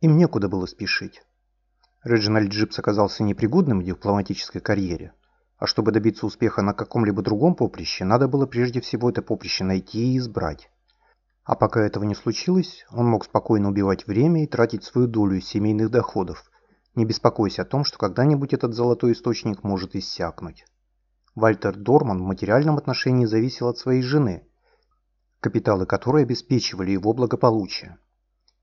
Им некуда было спешить. Реджинальд Джипс оказался непригодным в дипломатической карьере, а чтобы добиться успеха на каком-либо другом поприще, надо было прежде всего это поприще найти и избрать. А пока этого не случилось, он мог спокойно убивать время и тратить свою долю семейных доходов, не беспокоясь о том, что когда-нибудь этот золотой источник может иссякнуть. Вальтер Дорман в материальном отношении зависел от своей жены, капиталы которой обеспечивали его благополучие.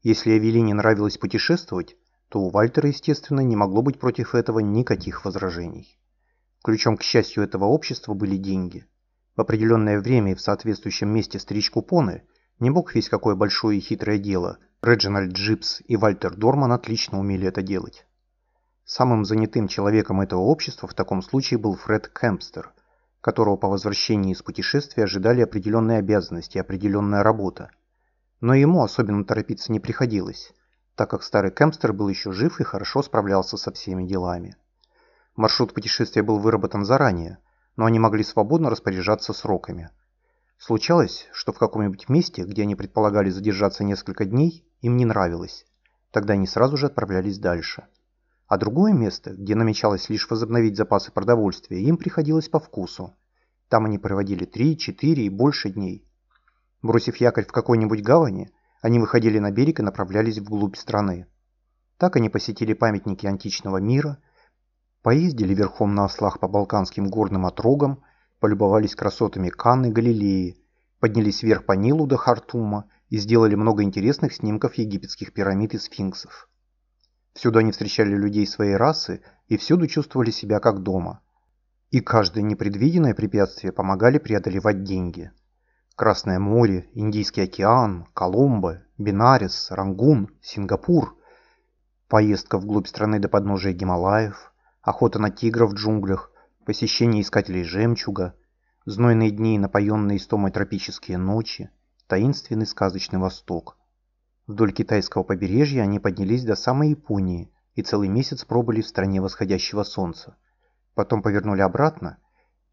Если Эвелине нравилось путешествовать, то у Вальтера, естественно, не могло быть против этого никаких возражений. Ключом к счастью этого общества были деньги. В определенное время и в соответствующем месте стричь купоны не бог весть какое большое и хитрое дело. Реджинальд Джипс и Вальтер Дорман отлично умели это делать. Самым занятым человеком этого общества в таком случае был Фред Кэмпстер, которого по возвращении из путешествия ожидали определенные обязанности и определенная работа. Но ему особенно торопиться не приходилось, так как старый Кэмпстер был еще жив и хорошо справлялся со всеми делами. Маршрут путешествия был выработан заранее, но они могли свободно распоряжаться сроками. Случалось, что в каком-нибудь месте, где они предполагали задержаться несколько дней, им не нравилось. Тогда они сразу же отправлялись дальше – а другое место, где намечалось лишь возобновить запасы продовольствия, им приходилось по вкусу. Там они проводили три, четыре и больше дней. Бросив якорь в какой-нибудь гавани, они выходили на берег и направлялись вглубь страны. Так они посетили памятники античного мира, поездили верхом на ослах по балканским горным отрогам, полюбовались красотами Канны Галилеи, поднялись вверх по Нилу до Хартума и сделали много интересных снимков египетских пирамид и сфинксов. Всюду они встречали людей своей расы и всюду чувствовали себя как дома. И каждое непредвиденное препятствие помогали преодолевать деньги. Красное море, Индийский океан, Коломбо, Бинарис, Рангун, Сингапур, поездка вглубь страны до подножия Гималаев, охота на тигров в джунглях, посещение искателей жемчуга, знойные дни, напоенные истомой тропические ночи, таинственный сказочный Восток – Вдоль китайского побережья они поднялись до самой Японии и целый месяц пробыли в стране восходящего солнца. Потом повернули обратно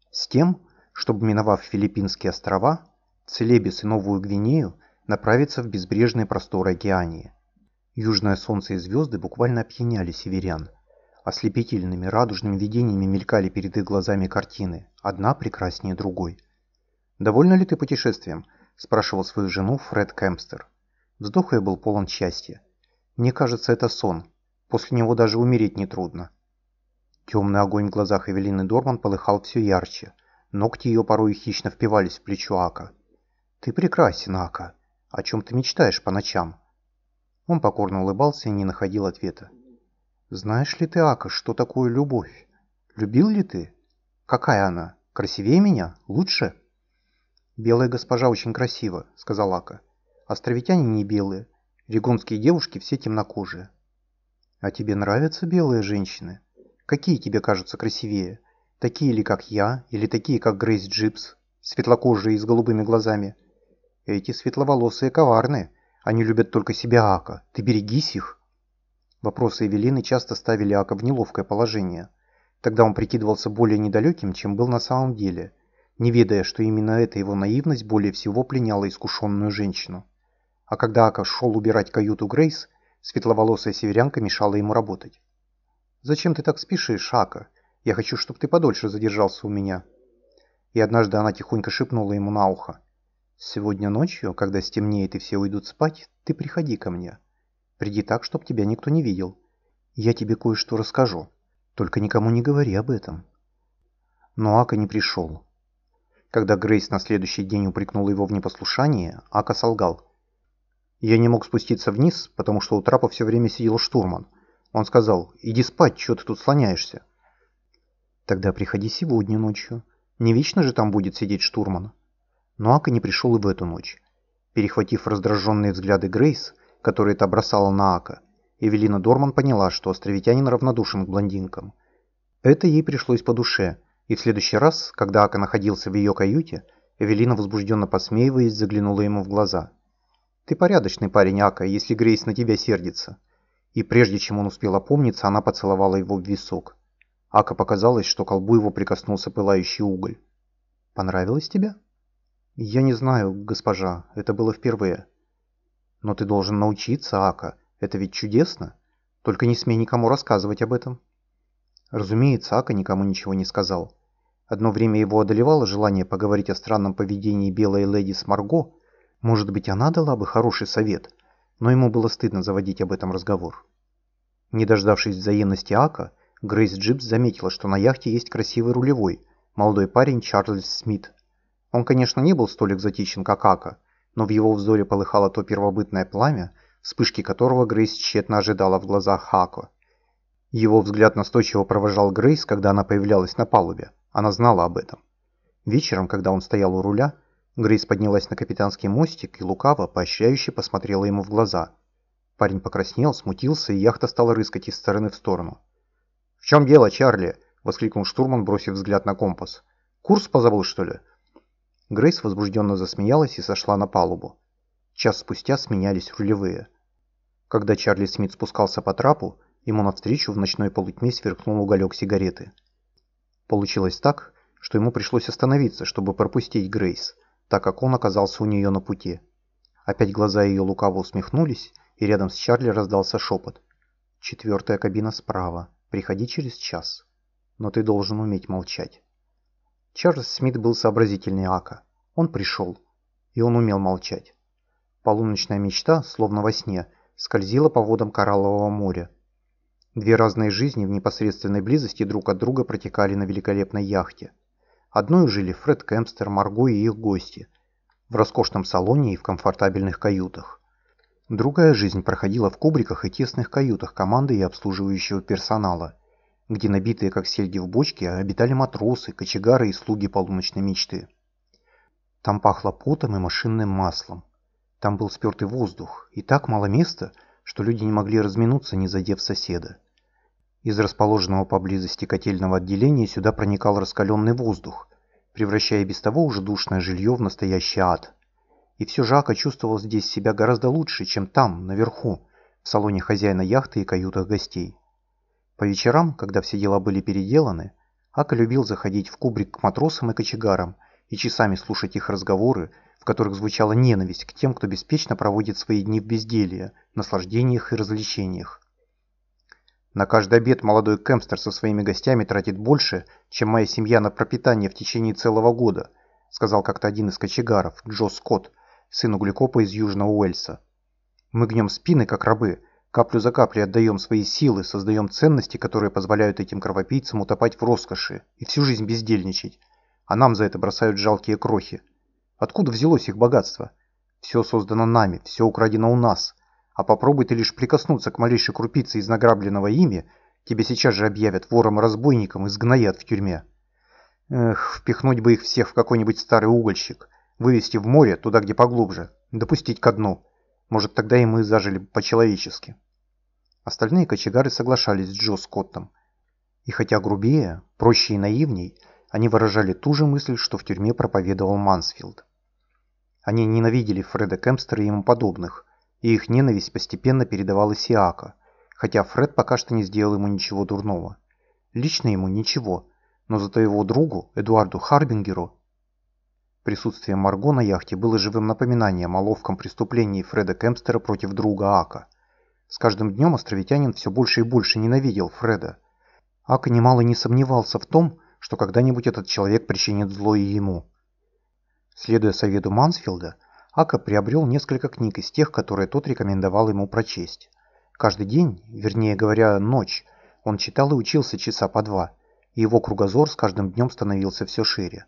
с тем, чтобы, миновав Филиппинские острова, Целебес и Новую Гвинею, направиться в безбрежные просторы океании. Южное солнце и звезды буквально опьяняли северян. Ослепительными радужными видениями мелькали перед их глазами картины, одна прекраснее другой. «Довольна ли ты путешествием?» – спрашивал свою жену Фред Кэмпстер. Вздох ее был полон счастья. Мне кажется, это сон. После него даже умереть нетрудно. Темный огонь в глазах Эвелины Дорман полыхал все ярче. Ногти ее порой хищно впивались в плечо Ака. «Ты прекрасен, Ака. О чем ты мечтаешь по ночам?» Он покорно улыбался и не находил ответа. «Знаешь ли ты, Ака, что такое любовь? Любил ли ты? Какая она? Красивее меня? Лучше?» «Белая госпожа очень красива», — сказал Ака. Островитяне не белые, регонские девушки все темнокожие. А тебе нравятся белые женщины? Какие тебе кажутся красивее? Такие ли, как я, или такие, как Грейс Джипс, светлокожие и с голубыми глазами? Эти светловолосые коварные, они любят только себя, Ака, ты берегись их. Вопросы Эвелины часто ставили Ака в неловкое положение. Тогда он прикидывался более недалеким, чем был на самом деле, не ведая, что именно эта его наивность более всего пленяла искушенную женщину. А когда Ака шел убирать каюту Грейс, светловолосая северянка мешала ему работать. «Зачем ты так спешишь, Ака? Я хочу, чтобы ты подольше задержался у меня». И однажды она тихонько шепнула ему на ухо. «Сегодня ночью, когда стемнеет и все уйдут спать, ты приходи ко мне. Приди так, чтобы тебя никто не видел. Я тебе кое-что расскажу. Только никому не говори об этом». Но Ака не пришел. Когда Грейс на следующий день упрекнула его в непослушании, Ака солгал. Я не мог спуститься вниз, потому что у трапа все время сидел штурман. Он сказал, иди спать, что ты тут слоняешься? Тогда приходи сегодня ночью. Не вечно же там будет сидеть штурман. Но Ака не пришел и в эту ночь. Перехватив раздраженные взгляды Грейс, которые это бросала на Ака, Эвелина Дорман поняла, что островитянин равнодушен к блондинкам. Это ей пришлось по душе, и в следующий раз, когда Ака находился в ее каюте, Эвелина, возбужденно посмеиваясь, заглянула ему в глаза – ты порядочный парень, Ака, если Грейс на тебя сердится. И прежде чем он успел опомниться, она поцеловала его в висок. Ака показалось, что колбу его прикоснулся пылающий уголь. «Понравилось тебе?» «Я не знаю, госпожа, это было впервые». «Но ты должен научиться, Ака. Это ведь чудесно. Только не смей никому рассказывать об этом. Разумеется, Ака никому ничего не сказал. Одно время его одолевало желание поговорить о странном поведении белой леди с Марго. Может быть, она дала бы хороший совет, но ему было стыдно заводить об этом разговор. Не дождавшись взаимности Ака, Грейс Джипс заметила, что на яхте есть красивый рулевой, молодой парень Чарльз Смит. Он, конечно, не был столь экзотичен, как Ака, но в его взоре полыхало то первобытное пламя, вспышки которого Грейс тщетно ожидала в глазах Ака. Его взгляд настойчиво провожал Грейс, когда она появлялась на палубе. Она знала об этом. Вечером, когда он стоял у руля, Грейс поднялась на капитанский мостик и лукаво, поощряюще посмотрела ему в глаза. Парень покраснел, смутился, и яхта стала рыскать из стороны в сторону. «В чем дело, Чарли?» – воскликнул штурман, бросив взгляд на компас. «Курс позабыл, что ли?» Грейс возбужденно засмеялась и сошла на палубу. Час спустя сменялись рулевые. Когда Чарли Смит спускался по трапу, ему навстречу в ночной полутьме сверкнул уголек сигареты – Получилось так, что ему пришлось остановиться, чтобы пропустить Грейс, так как он оказался у нее на пути. Опять глаза ее лукаво усмехнулись, и рядом с Чарли раздался шепот. «Четвертая кабина справа. Приходи через час. Но ты должен уметь молчать». Чарльз Смит был сообразительный Ака. Он пришел, и он умел молчать. Полуночная мечта, словно во сне, скользила по водам Кораллового моря, Две разные жизни в непосредственной близости друг от друга протекали на великолепной яхте. Одной жили Фред Кемпстер, Марго и их гости. В роскошном салоне и в комфортабельных каютах. Другая жизнь проходила в кубриках и тесных каютах команды и обслуживающего персонала, где набитые как сельди в бочке обитали матросы, кочегары и слуги полуночной мечты. Там пахло потом и машинным маслом. Там был спертый воздух, и так мало места, что люди не могли разминуться, не задев соседа. Из расположенного поблизости котельного отделения сюда проникал раскаленный воздух, превращая без того уже душное жилье в настоящий ад. И все же Ака чувствовал здесь себя гораздо лучше, чем там, наверху, в салоне хозяина яхты и каютах гостей. По вечерам, когда все дела были переделаны, Ака любил заходить в кубрик к матросам и кочегарам и часами слушать их разговоры, в которых звучала ненависть к тем, кто беспечно проводит свои дни в безделье, наслаждениях и развлечениях. На каждый обед молодой Кемпстер со своими гостями тратит больше, чем моя семья на пропитание в течение целого года, сказал как-то один из кочегаров, Джо Скотт, сын углекопа из Южного Уэльса. Мы гнем спины, как рабы, каплю за каплей отдаем свои силы, создаем ценности, которые позволяют этим кровопийцам утопать в роскоши и всю жизнь бездельничать, а нам за это бросают жалкие крохи. Откуда взялось их богатство? Все создано нами, все украдено у нас – а попробуй ты лишь прикоснуться к малейшей крупице из награбленного ими, тебе сейчас же объявят вором-разбойником и сгноят в тюрьме. Эх, впихнуть бы их всех в какой-нибудь старый угольщик, вывести в море, туда, где поглубже, допустить ко дну. Может, тогда и мы зажили по-человечески. Остальные кочегары соглашались с Джо Скоттом. И хотя грубее, проще и наивней, они выражали ту же мысль, что в тюрьме проповедовал Мансфилд. Они ненавидели Фреда Кемпстера и ему подобных, и их ненависть постепенно передавалась Иака, хотя Фред пока что не сделал ему ничего дурного. Лично ему ничего, но зато его другу, Эдуарду Харбингеру, присутствие Марго на яхте было живым напоминанием о ловком преступлении Фреда Кемпстера против друга Ака. С каждым днем островитянин все больше и больше ненавидел Фреда. Ака немало не сомневался в том, что когда-нибудь этот человек причинит зло и ему. Следуя совету Мансфилда, Ака приобрел несколько книг из тех, которые тот рекомендовал ему прочесть. Каждый день, вернее говоря, ночь, он читал и учился часа по два, и его кругозор с каждым днем становился все шире.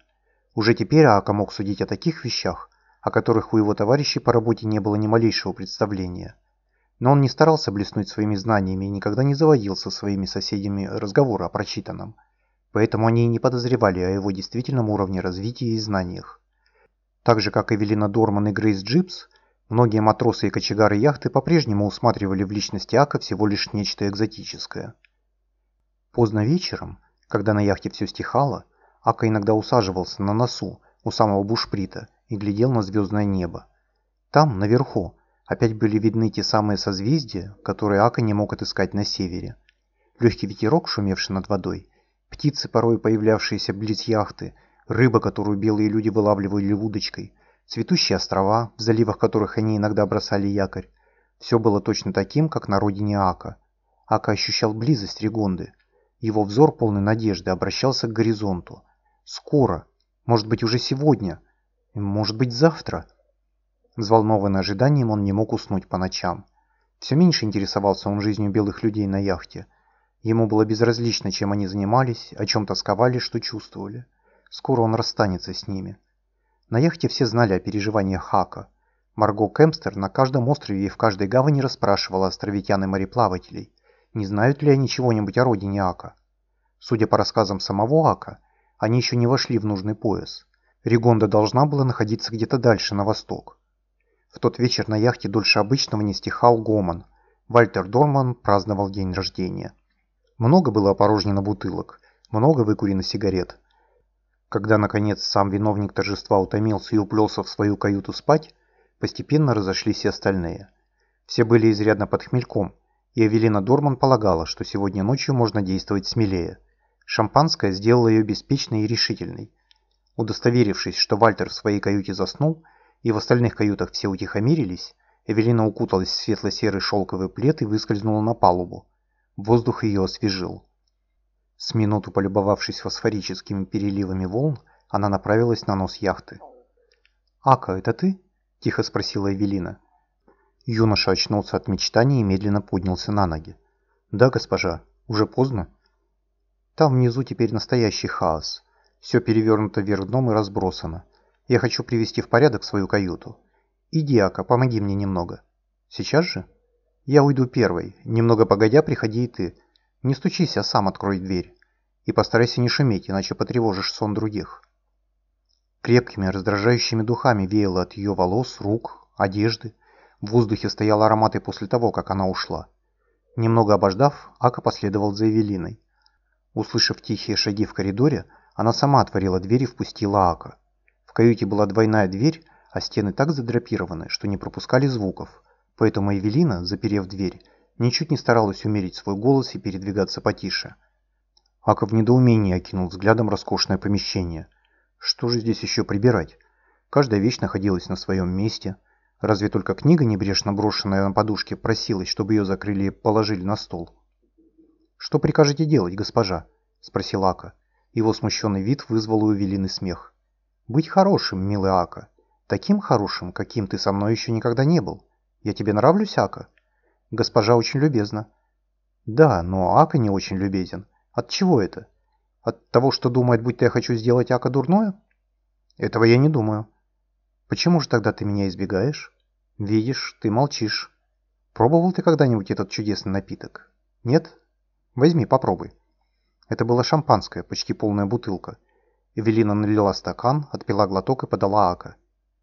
Уже теперь Ака мог судить о таких вещах, о которых у его товарищей по работе не было ни малейшего представления. Но он не старался блеснуть своими знаниями и никогда не заводил со своими соседями разговоры о прочитанном. Поэтому они и не подозревали о его действительном уровне развития и знаниях. Так же, как Эвелина Дорман и Грейс Джипс, многие матросы и кочегары яхты по-прежнему усматривали в личности Ака всего лишь нечто экзотическое. Поздно вечером, когда на яхте все стихало, Ака иногда усаживался на носу у самого бушприта и глядел на звездное небо. Там, наверху, опять были видны те самые созвездия, которые Ака не мог отыскать на севере. Легкий ветерок, шумевший над водой, птицы, порой появлявшиеся близ яхты – рыба, которую белые люди вылавливали удочкой, цветущие острова, в заливах которых они иногда бросали якорь, Все было точно таким, как на родине Ака. Ака ощущал близость Ригонды. Его взор, полный надежды, обращался к горизонту. Скоро, может быть, уже сегодня, может быть, завтра. Взволнованный ожиданием, он не мог уснуть по ночам. Все меньше интересовался он жизнью белых людей на яхте. Ему было безразлично, чем они занимались, о чем тосковали, что чувствовали. Скоро он расстанется с ними. На яхте все знали о переживаниях Хака. Марго Кемстер на каждом острове и в каждой гавани расспрашивала островитян и мореплавателей, не знают ли они чего-нибудь о родине Ака. Судя по рассказам самого Ака, они еще не вошли в нужный пояс. Ригонда должна была находиться где-то дальше, на восток. В тот вечер на яхте дольше обычного не стихал гомон. Вальтер Дорман праздновал день рождения. Много было опорожнено бутылок, много выкурено сигарет. Когда, наконец, сам виновник торжества утомился и уплелся в свою каюту спать, постепенно разошлись и остальные. Все были изрядно под хмельком, и Эвелина Дорман полагала, что сегодня ночью можно действовать смелее. Шампанское сделало ее беспечной и решительной. Удостоверившись, что Вальтер в своей каюте заснул, и в остальных каютах все утихомирились, Эвелина укуталась в светло-серый шелковый плед и выскользнула на палубу. Воздух ее освежил. С минуту полюбовавшись фосфорическими переливами волн, она направилась на нос яхты. «Ака, это ты?» – тихо спросила Эвелина. Юноша очнулся от мечтаний и медленно поднялся на ноги. «Да, госпожа. Уже поздно?» «Там внизу теперь настоящий хаос. Все перевернуто вверх дном и разбросано. Я хочу привести в порядок свою каюту. Иди, Ака, помоги мне немного». «Сейчас же?» Я уйду первой. Немного погодя, приходи и ты. Не стучись, а сам открой дверь. И постарайся не шуметь, иначе потревожишь сон других. Крепкими, раздражающими духами веяло от ее волос, рук, одежды. В воздухе стоял аромат и после того, как она ушла. Немного обождав, Ака последовал за Эвелиной. Услышав тихие шаги в коридоре, она сама отворила дверь и впустила Ака. Каюте была двойная дверь, а стены так задрапированы, что не пропускали звуков – Поэтому Эвелина, заперев дверь, ничуть не старалась умерить свой голос и передвигаться потише. Ака в недоумении окинул взглядом роскошное помещение. Что же здесь еще прибирать? Каждая вещь находилась на своем месте. Разве только книга, небрежно брошенная на подушке, просилась, чтобы ее закрыли и положили на стол. «Что прикажете делать, госпожа?» – спросил Ака. Его смущенный вид вызвал у Эвелины смех. «Быть хорошим, милый Ака. Таким хорошим, каким ты со мной еще никогда не был. Я тебе нравлюсь, Ака? Госпожа очень любезна. Да, но Ака не очень любезен. От чего это? От того, что думает, будто я хочу сделать Ака дурное? Этого я не думаю. Почему же тогда ты меня избегаешь? Видишь, ты молчишь. Пробовал ты когда-нибудь этот чудесный напиток? Нет? Возьми, попробуй. Это было шампанское, почти полная бутылка. Эвелина налила стакан, отпила глоток и подала Ака.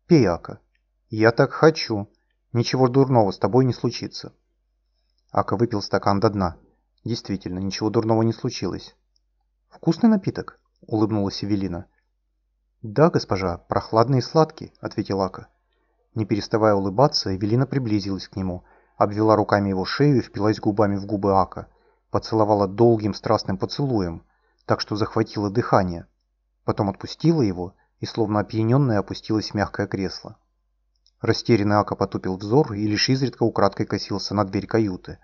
«Пей, Ака». «Я так хочу», Ничего дурного с тобой не случится. Ака выпил стакан до дна. Действительно, ничего дурного не случилось. «Вкусный напиток?» – улыбнулась Эвелина. «Да, госпожа, прохладный и сладкий», – ответил Ака. Не переставая улыбаться, Эвелина приблизилась к нему, обвела руками его шею и впилась губами в губы Ака, поцеловала долгим страстным поцелуем, так что захватила дыхание. Потом отпустила его и, словно опьяненная, опустилась в мягкое кресло. Растерянный Ака потупил взор и лишь изредка украдкой косился на дверь каюты.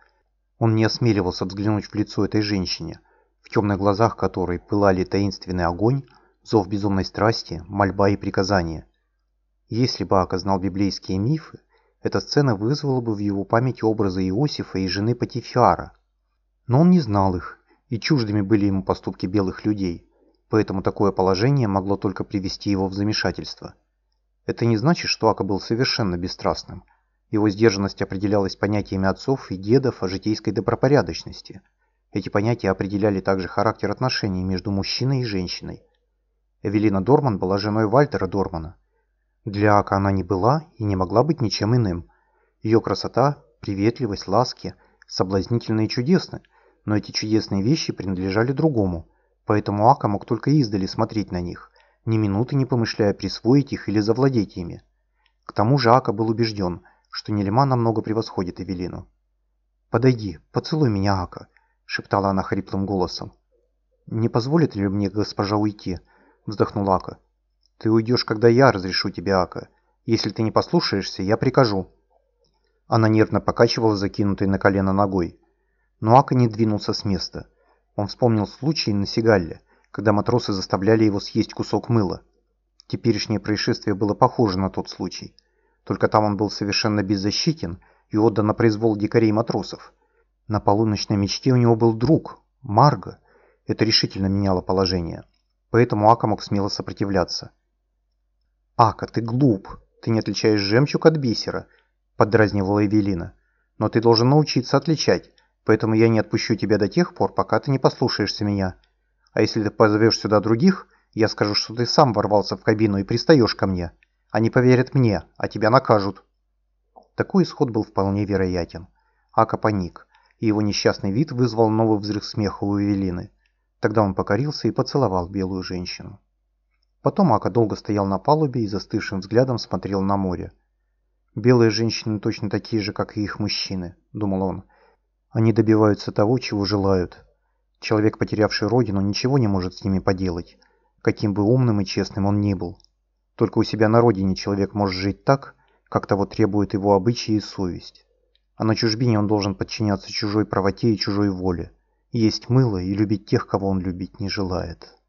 Он не осмеливался взглянуть в лицо этой женщине, в темных глазах которой пылали таинственный огонь, зов безумной страсти, мольба и приказания. Если бы Ака знал библейские мифы, эта сцена вызвала бы в его памяти образы Иосифа и жены Патифиара. Но он не знал их, и чуждыми были ему поступки белых людей, поэтому такое положение могло только привести его в замешательство – это не значит, что Ака был совершенно бесстрастным. Его сдержанность определялась понятиями отцов и дедов о житейской добропорядочности. Эти понятия определяли также характер отношений между мужчиной и женщиной. Эвелина Дорман была женой Вальтера Дормана. Для Ака она не была и не могла быть ничем иным. Ее красота, приветливость, ласки соблазнительны и чудесны, но эти чудесные вещи принадлежали другому, поэтому Ака мог только издали смотреть на них ни минуты не помышляя присвоить их или завладеть ими. К тому же Ака был убежден, что Нелема намного превосходит Эвелину. «Подойди, поцелуй меня, Ака», — шептала она хриплым голосом. «Не позволит ли мне госпожа уйти?» — вздохнул Ака. «Ты уйдешь, когда я разрешу тебе, Ака. Если ты не послушаешься, я прикажу». Она нервно покачивала закинутой на колено ногой. Но Ака не двинулся с места. Он вспомнил случай на Сигалле, когда матросы заставляли его съесть кусок мыла. Теперешнее происшествие было похоже на тот случай. Только там он был совершенно беззащитен и отдан на произвол дикарей-матросов. На полуночной мечте у него был друг, Марго. Это решительно меняло положение. Поэтому Ака мог смело сопротивляться. «Ака, ты глуп. Ты не отличаешь жемчуг от бисера», – поддразнивала Эвелина. «Но ты должен научиться отличать, поэтому я не отпущу тебя до тех пор, пока ты не послушаешься меня. А если ты позовешь сюда других, я скажу, что ты сам ворвался в кабину и пристаешь ко мне. Они поверят мне, а тебя накажут». Такой исход был вполне вероятен. Ака паник и его несчастный вид вызвал новый взрыв смеха у Эвелины. Тогда он покорился и поцеловал белую женщину. Потом Ака долго стоял на палубе и застывшим взглядом смотрел на море. «Белые женщины точно такие же, как и их мужчины», — думал он. «Они добиваются того, чего желают. Человек, потерявший родину, ничего не может с ними поделать, каким бы умным и честным он ни был. Только у себя на родине человек может жить так, как того требует его обычаи и совесть а на чужбине он должен подчиняться чужой правоте и чужой воле, есть мыло и любить тех, кого он любить не желает.